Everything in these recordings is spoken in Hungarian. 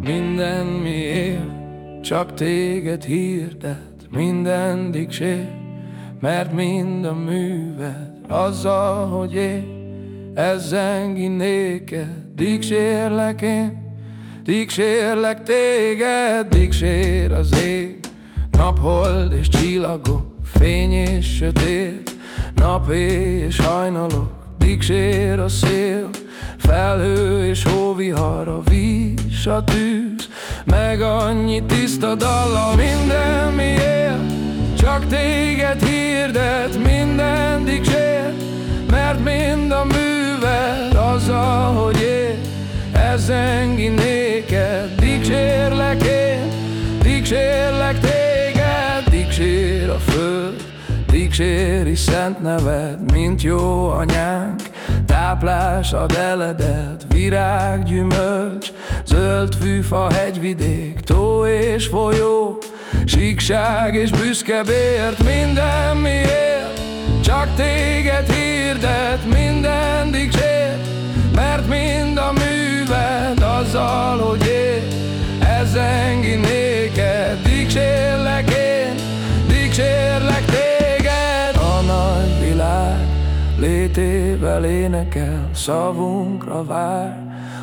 Minden miért, csak téged hirdet, minden dicség, mert mind a műved azzal, hogy én ezzengi néked, dicsérlek én, dicsérlek téged, dicsér az ég, naphold és csillagok, fény és sötét, nap és hajnalok, dicsér a szél, felhő és hóvihar, a víz, a tűz, meg annyi tiszta dalla, minden mi él, csak téged hirdet, minden dicsér, mert mind a műved azzal, hogy él, ez engi néked, dicsérlek én, dicsérlek téged, dicsér a föld, dicséri szent neved, mint jó anyánk, Táplás a deledet, virág, gyümölcs Zöld fűfa, hegyvidék, tó és folyó. Síkság és büszkebért, minden miért Csak téged hirdet, minden dicsér Mert mind a műved azzal, hogy él Ez engi Létével énekel, szavunkra vár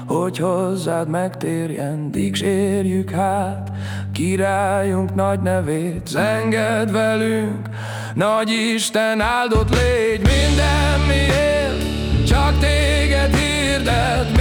Hogy hozzád megtérjen, dicsérjük hát. Királyunk nagy nevét, zenged velünk Nagy Isten áldott légy, minden mi él Csak téged hirdet,